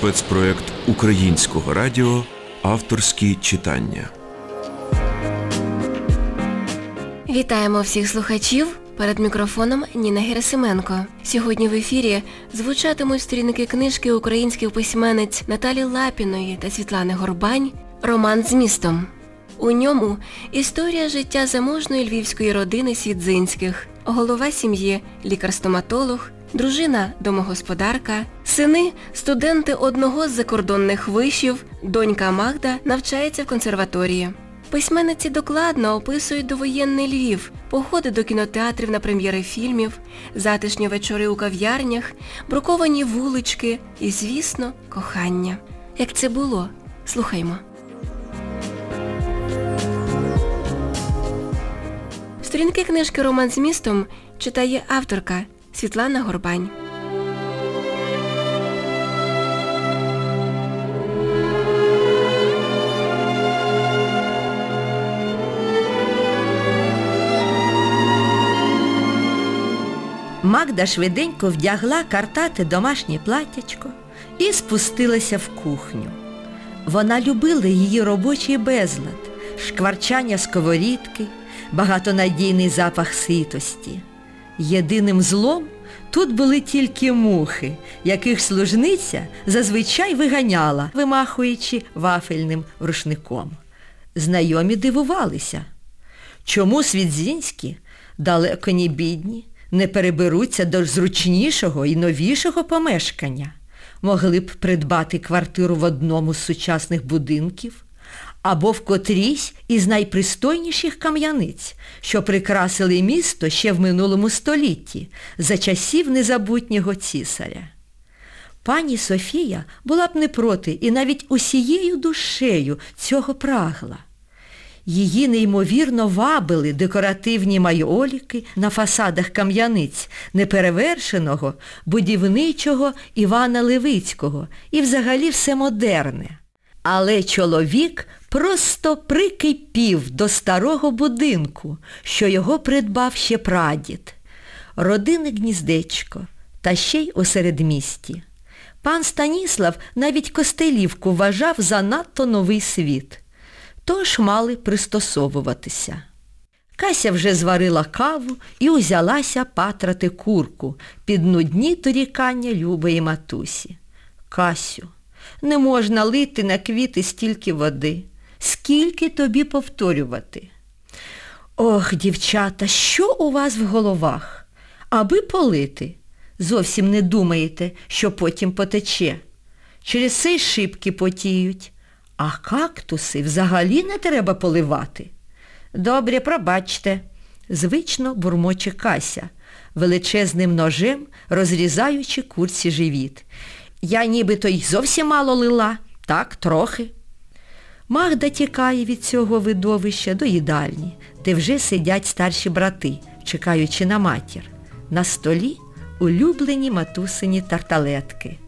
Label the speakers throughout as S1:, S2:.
S1: спецпроект Українського радіо Авторські читання.
S2: Вітаємо всіх слухачів. Перед мікрофоном Ніна Герасименко. Сьогодні в ефірі звучатимуть сторінки книжки українських письменниць Наталі Лапіної та Світлани Горбань Роман з містом. У ньому історія життя заможної львівської родини Свідзинських, голова сім'ї, лікар-стоматолог, дружина домогосподарка, сини студенти одного з закордонних вишів, донька Магда навчається в консерваторії. Письменниці докладно описують довоєнний Львів, походи до кінотеатрів на прем'єри фільмів, затишні вечори у кав'ярнях, бруковані вулички і, звісно, кохання. Як це було? Слухаймо. Сторінки книжки Роман з містом читає авторка Світлана Горбань.
S3: Магда швиденько вдягла картати домашнє платтячко і спустилася в кухню. Вона любила її робочий безлад, шкварчання сковорідки, багатонадійний запах ситості. Єдиним злом тут були тільки мухи, яких служниця зазвичай виганяла, вимахуючи вафельним рушником. Знайомі дивувалися, чому Свідзінські, далеко не бідні, не переберуться до зручнішого і новішого помешкання, могли б придбати квартиру в одному з сучасних будинків або в котрійсь із найпристойніших кам'яниць, що прикрасили місто ще в минулому столітті за часів незабутнього цісаря. Пані Софія була б не проти і навіть усією душею цього прагла. Її неймовірно вабили декоративні майоліки на фасадах кам'яниць неперевершеного будівничого Івана Левицького і взагалі все модерне. Але чоловік просто прикипів до старого будинку, що його придбав ще прадід. Родинне гніздечко, та ще й у середмісті. Пан Станіслав навіть Костелівку вважав занадто новий світ тож мали пристосовуватися. Кася вже зварила каву і узялася патрати курку під нудні торікання любої матусі. Касю, не можна лити на квіти стільки води. Скільки тобі повторювати? Ох, дівчата, що у вас в головах? Аби полити. Зовсім не думаєте, що потім потече. Через цей шибки потіють. А кактуси взагалі не треба поливати. Добре, пробачте, звично бурмоче Кася, величезним ножем розрізаючи курці живіт. Я нібито й зовсім мало лила, так, трохи. Магда тікає від цього видовища до їдальні, де вже сидять старші брати, чекаючи на матір. На столі улюблені матусині тарталетки.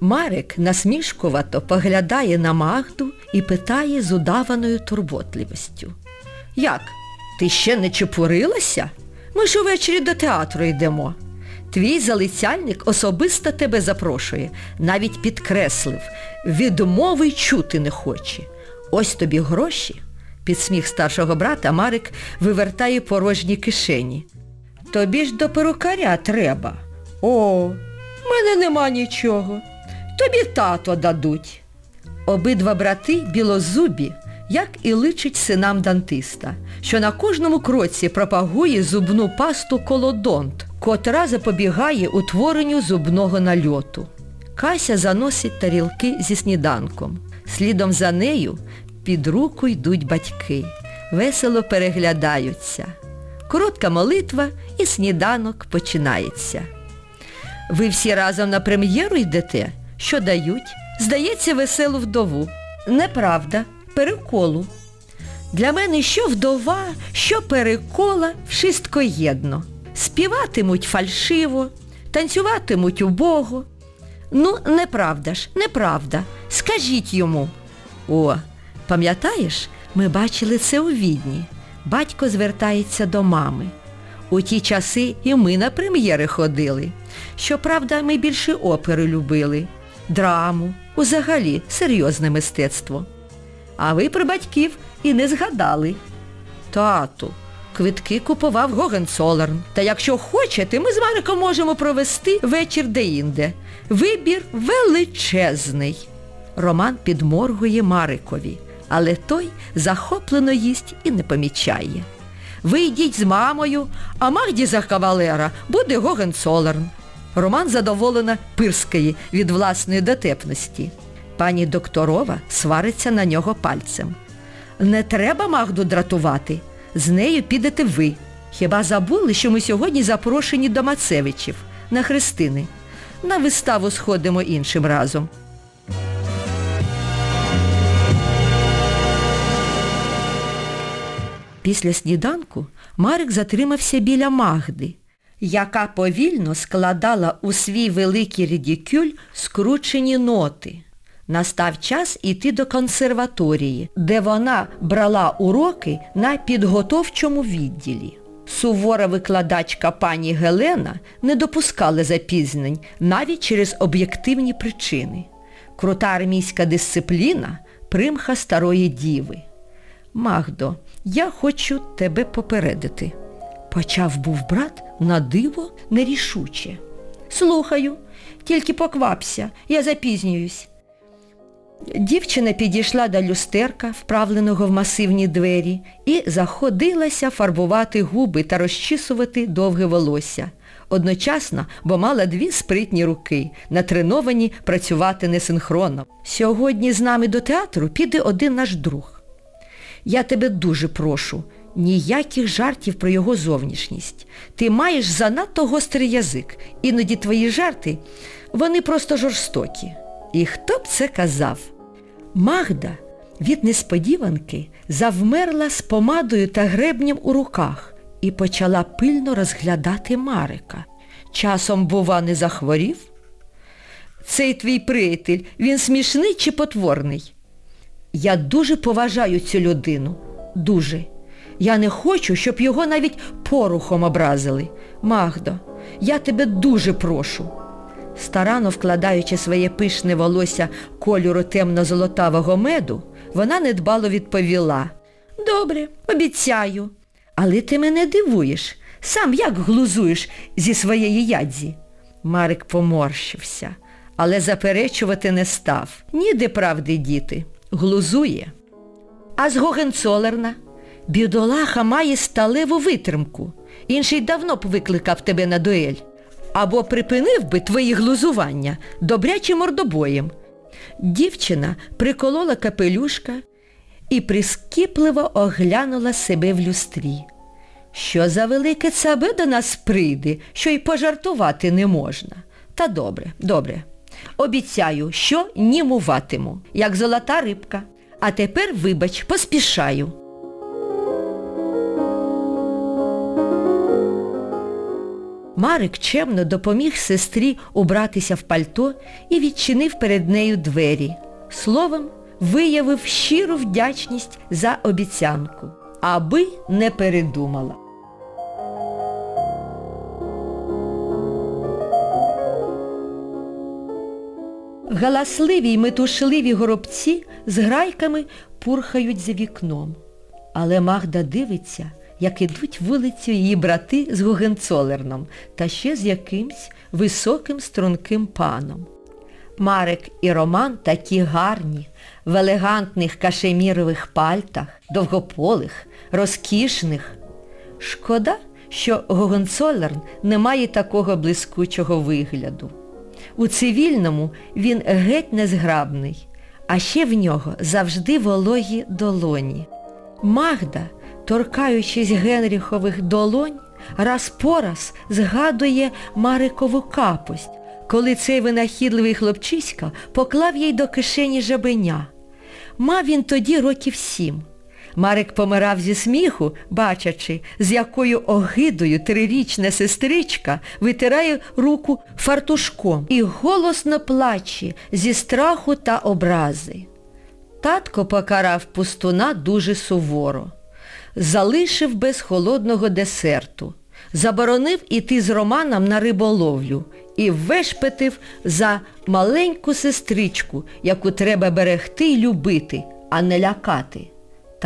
S3: Марик насмішкувато поглядає на Магду і питає з удаваною турботливістю. Як? Ти ще не чепурилася? Ми ж увечері до театру йдемо. Твій залицяльник особисто тебе запрошує, навіть підкреслив, відмови чути не хоче. Ось тобі гроші. Під сміх старшого брата Марик вивертає порожні кишені. Тобі ж до перукаря треба. О, в мене нема нічого. Тобі тато дадуть. Обидва брати білозубі, як і личить синам дантиста, що на кожному кроці пропагує зубну пасту колодонт, котра запобігає утворенню зубного нальоту. Кася заносить тарілки зі сніданком. Слідом за нею під руку йдуть батьки. Весело переглядаються. Коротка молитва і сніданок починається. Ви всі разом на прем'єру йдете? Що дають? Здається, веселу вдову. Неправда, переколу. Для мене що вдова, що перекола вшистко єдно. Співатимуть фальшиво, танцюватимуть убого. Ну, неправда ж, неправда. Скажіть йому. О, пам'ятаєш, ми бачили це у відні. Батько звертається до мами. У ті часи і ми на прем'єри ходили. Щоправда, ми більше опери любили. драму, узагалі серйозне мистецтво. А ви про батьків і не згадали. Тату, квитки купував Гогенцолерн. Та якщо хочете, ми з Мариком можемо провести вечір де-інде. Вибір величезний. Роман підморгує Марикові, але той захоплено їсть і не помічає. Ви йдіть з мамою, а Магді за кавалера буде Гогенцолерн. Роман задоволено пирскає від власної дотепності. Пані докторова свариться на нього пальцем. Не треба Магду дратувати. З нею підете ви. Хіба забули, що ми сьогодні запрошені до Мацевичів на Христини? На виставу сходимо іншим разом. Після сніданку Марик затримався біля Магди, яка повільно складала у свій великий редикюль скручені ноти. Настав час іти до консерваторії, де вона брала уроки на підготовчому відділі. Сувора викладачка пані Гелена не допускала запізнень навіть через об'єктивні причини. Крута армійська дисципліна – примха старої діви. Магдо, я хочу тебе попередити. Почав був брат на диво нерішуче. Слухаю, тільки поквапся, я запізнююсь. Дівчина підійшла до люстерка, вправленого в масивні двері, і заходилася фарбувати губи та розчісувати довге волосся. Одночасно, бо мала дві спритні руки, натреновані працювати несинхронно. Сьогодні з нами до театру піде один наш друг. Я тебе дуже прошу, ніяких жартів про його зовнішність. Ти маєш занадто гострий язик. Іноді твої жарти, вони просто жорстокі. І хто б це казав? Магда від несподіванки завмерла з помадою та гребнем у руках і почала пильно розглядати Марика. Часом, бува, не захворів? Цей твій приятель, він смішний чи потворний? Я дуже поважаю цю людину. Дуже. Я не хочу, щоб його навіть порухом образили. Магдо, я тебе дуже прошу. Старано вкладаючи своє пишне волосся кольору темно-золотавого меду, вона недбало відповіла. Добре, обіцяю. Але ти мене дивуєш. Сам як глузуєш зі своєї ядзі? Марик поморщився, але заперечувати не став. Ніде правди діти. Глузує. А з Гогенцолерна? Бідолаха має сталеву витримку. Інший давно б викликав тебе на дуель. Або припинив би твої глузування добрячим мордобоєм. Дівчина приколола капелюшка і прискіпливо оглянула себе в люстрі. Що за велике цабе до нас прийде, що й пожартувати не можна. Та добре, добре. Обіцяю, що німуватиму, як золота рибка. А тепер, вибач, поспішаю. Марик чемно допоміг сестрі убратися в пальто і відчинив перед нею двері. Словом, виявив щиру вдячність за обіцянку, аби не передумала. Галасливі й метушливі горобці з грайками пурхають за вікном. Але Магда дивиться, як ідуть вулицю її брати з Гогенцолерном та ще з якимсь високим струнким паном. Марик і Роман такі гарні, в елегантних кашемірових пальтах, довгополих, розкішних. Шкода, що Гогенцолерн не має такого блискучого вигляду. У цивільному він геть незграбний, а ще в нього завжди вологі долоні. Магда, торкаючись Генріхових долонь, раз по раз згадує Марикову капость, коли цей винахідливий хлопчиська поклав їй до кишені жабеня. Мав він тоді років сім. Марик помирав зі сміху, бачачи, з якою огидою трирічна сестричка витирає руку фартушком і голосно плаче зі страху та образи. Татко покарав пустуна дуже суворо. Залишив без холодного десерту. Заборонив іти з Романом на риболовлю і вешпетив за маленьку сестричку, яку треба берегти й любити, а не лякати.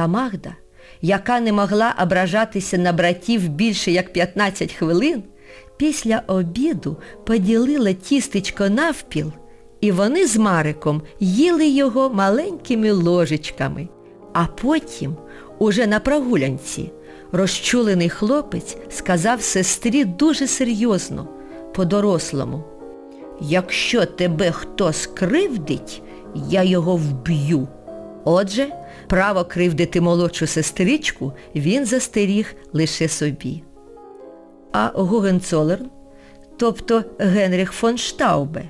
S3: Та Магда, яка не могла ображатися на братів більше як 15 хвилин, після обіду поділила тістечко навпіл, і вони з Мариком їли його маленькими ложечками. А потім, уже на прогулянці, розчулений хлопець сказав сестрі дуже серйозно, по-дорослому. Якщо тебе хто скривдить, я його вб'ю. Отже, право кривдити молодшу сестричку він застеріг лише собі. А Гугенцолерн, тобто Генріх фон Штаубе,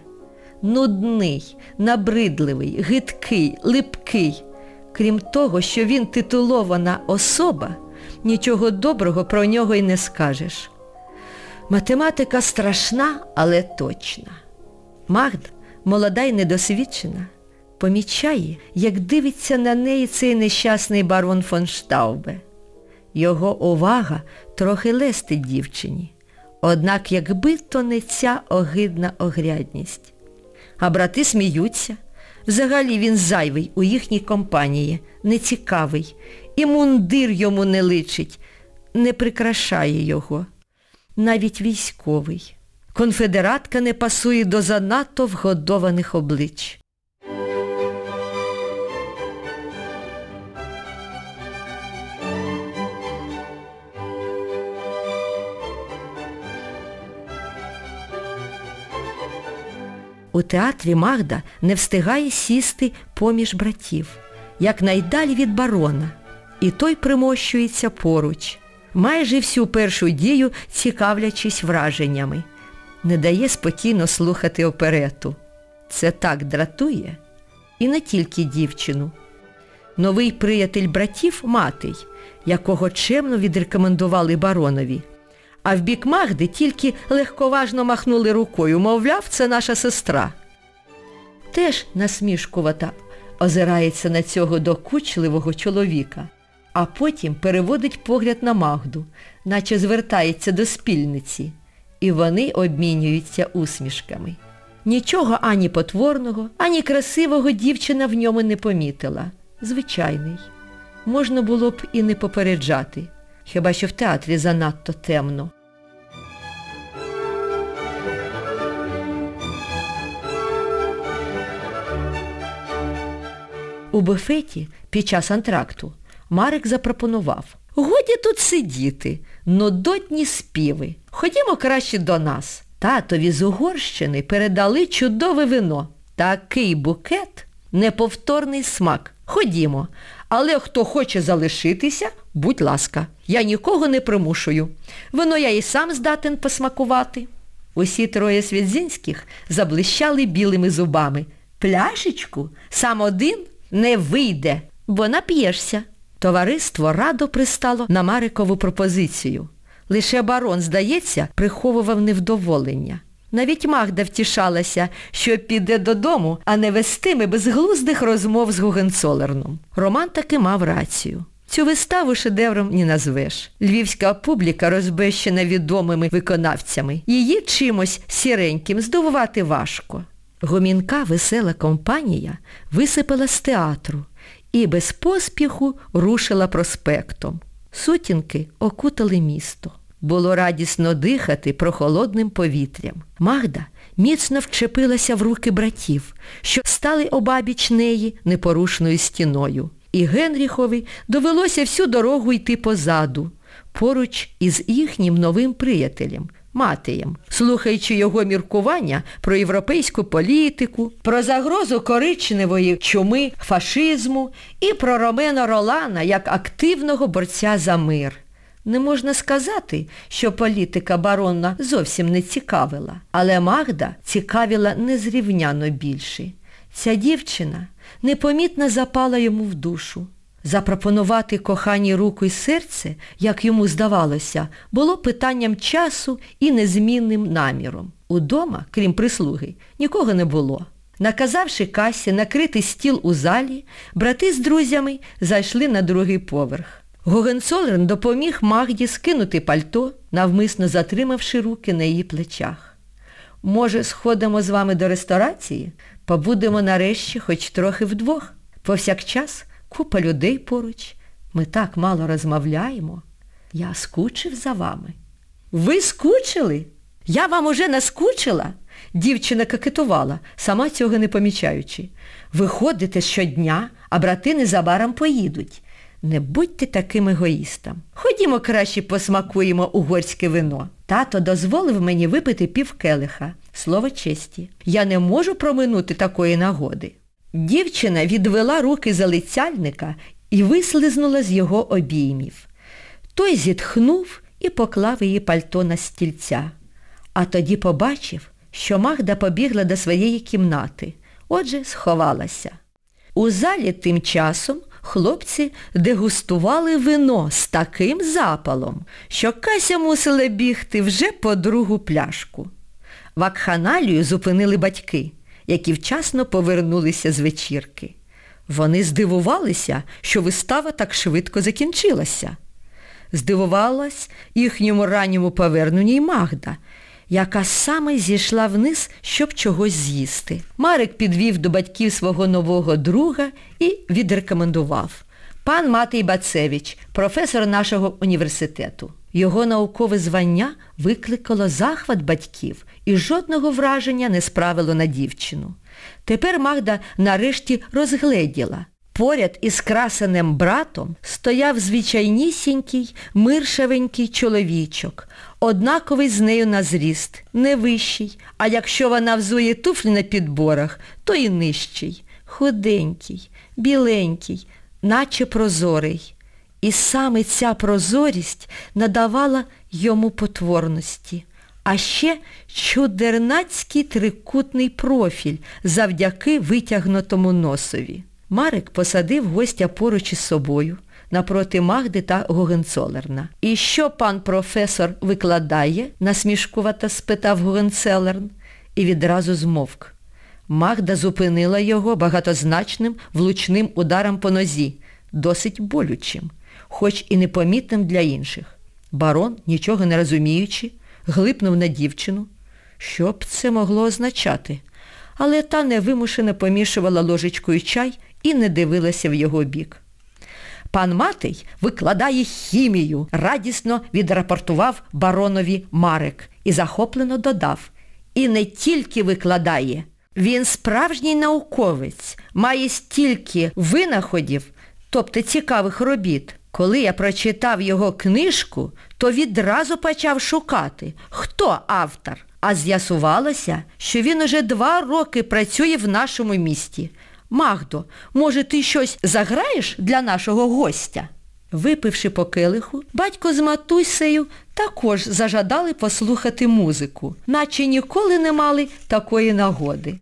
S3: нудний, набридливий, гидкий, липкий, крім того, що він титулована особа, нічого доброго про нього й не скажеш. Математика страшна, але точна. Магда, молода й недосвідчена, помічає, як дивиться на неї цей нещасний барон фон Штаубе. Його увага трохи лестить дівчині, однак якби то не ця огидна огрядність. А брати сміються. Взагалі він зайвий у їхній компанії, нецікавий, і мундир йому не личить, не прикрашає його. Навіть військовий. Конфедератка не пасує до занадто вгодованих облич. У театрі Магда не встигає сісти поміж братів, якнайдалі від барона, і той примощується поруч, майже всю першу дію цікавлячись враженнями. Не дає спокійно слухати оперету. Це так дратує. І не тільки дівчину. Новий приятель братів Матий, якого чемно відрекомендували баронові. А в бік Магди тільки легковажно махнули рукою, мовляв, це наша сестра. Теж насмішкувата озирається на цього докучливого чоловіка, а потім переводить погляд на Магду, наче звертається до спільниці, і вони обмінюються усмішками. Нічого ані потворного, ані красивого дівчина в ньому не помітила. Звичайний. Можна було б і не попереджати. Хіба що в театрі занадто темно. У буфеті під час антракту Марик запропонував Годі тут сидіти, нудотні співи. Ходімо краще до нас. Татові з Угорщини передали чудове вино. Такий букет, неповторний смак. Ходімо. Але хто хоче залишитися, будь ласка, я нікого не примушую. Вино я і сам здатен посмакувати. Усі троє Свідзінських заблищали білими зубами. Пляшечку сам один не вийде, бо нап'єшся. Товариство радо пристало на Марикову пропозицію. Лише барон, здається, приховував невдоволення. Навіть Магда втішалася, що піде додому, а не вестиме безглуздих розмов з Гугенцолерном. Роман таки мав рацію. Цю виставу шедевром не назвеш. Львівська публіка розбещена відомими виконавцями. Її чимось сіреньким здивувати важко. Гомінка весела компанія висипала з театру і без поспіху рушила проспектом. Сутінки окутали місто. Було радісно дихати прохолодним повітрям. Магда міцно вчепилася в руки братів, що стали обабіч неї непорушною стіною. І Генріхові довелося всю дорогу йти позаду, поруч із їхнім новим приятелем, Матеєм, слухаючи його міркування про європейську політику, про загрозу коричневої чуми фашизму і про Ромена Ролана як активного борця за мир. Не можна сказати, що політика барона зовсім не цікавила, але Магда цікавила незрівняно більше. Ця дівчина непомітно запала йому в душу. Запропонувати коханій руку й серце, як йому здавалося, було питанням часу і незмінним наміром. Удома, крім прислуги, нікого не було. Наказавши касі накрити стіл у залі, брати з друзями зайшли на другий поверх. Гогенцолерн допоміг Магді скинути пальто, навмисно затримавши руки на її плечах. Може, сходимо з вами до ресторації? Побудемо нарешті хоч трохи вдвох. Повсякчас купа людей поруч. Ми так мало розмовляємо. Я скучив за вами. Ви скучили? Я вам уже наскучила? Дівчина кокетувала, сама цього не помічаючи. Ви ходите щодня, а брати незабаром поїдуть. Не будьте таким егоїстом. Ходімо краще посмакуємо угорське вино. Тато дозволив мені випити півкелиха. Слово честі. Я не можу проминути такої нагоди. Дівчина відвела руки залицяльника і вислизнула з його обіймів. Той зітхнув і поклав її пальто на стільця. А тоді побачив, що Магда побігла до своєї кімнати, отже, сховалася. У залі тим часом хлопці дегустували вино з таким запалом, що Кася мусила бігти вже по другу пляшку. Вакханалію зупинили батьки, які вчасно повернулися з вечірки. Вони здивувалися, що вистава так швидко закінчилася. Здивувалась їхньому ранньому поверненню й Магда, яка саме зійшла вниз, щоб чогось з'їсти. Марик підвів до батьків свого нового друга і відрекомендував. Пан Матей Бацевич, професор нашого університету. Його наукове звання викликало захват батьків і жодного враження не справило на дівчину. Тепер Магда нарешті розгледіла. Поряд із красеним братом стояв звичайнісінький, миршавенький чоловічок, однаковий з нею на зріст, не вищий, а якщо вона взує туфлі на підборах, то і нижчий, худенький, біленький, наче прозорий. І саме ця прозорість надавала йому потворності. А ще чудернацький трикутний профіль завдяки витягнутому носові. Марик посадив гостя поруч із собою, напроти Магди та Гогенцолерна. І що пан професор викладає? насмішкувато спитав Гогенцелерн і відразу змовк. Магда зупинила його багатозначним влучним ударом по нозі, досить болючим, хоч і непомітним для інших. Барон, нічого не розуміючи, глипнув на дівчину. Що б це могло означати? Але та невимушено помішувала ложечкою чай і не дивилася в його бік. Пан Матей викладає хімію, радісно відрапортував баронові Марик і захоплено додав. І не тільки викладає. Він справжній науковець, має стільки винаходів, тобто цікавих робіт. Коли я прочитав його книжку, то відразу почав шукати, хто автор. А з'ясувалося, що він уже два роки працює в нашому місті. Магдо, може, ти щось заграєш для нашого гостя? Випивши по келиху, батько з матусею також зажадали послухати музику, наче ніколи не мали такої нагоди.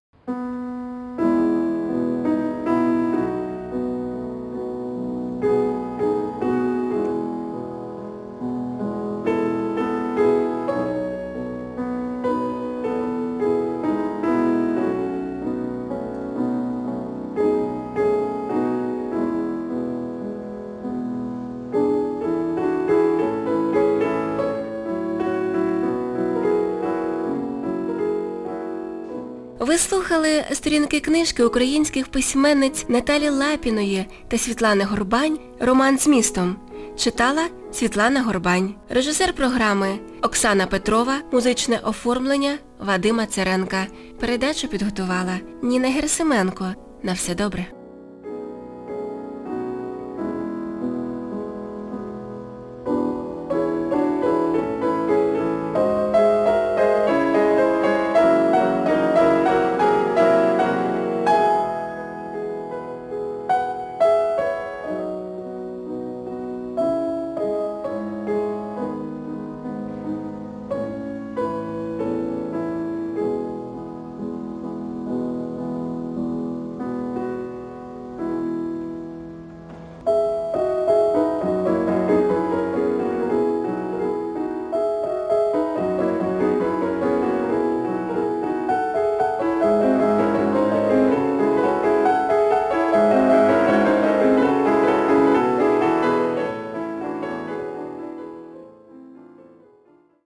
S2: Ви слухали сторінки книжки українських письменниць Наталі Лапіної та Світлани Горбань «Роман з містом». Читала Світлана Горбань. Режисер програми Оксана Петрова, музичне оформлення Вадима Церенка. Передачу підготувала Ніна Герсименко. На все добре.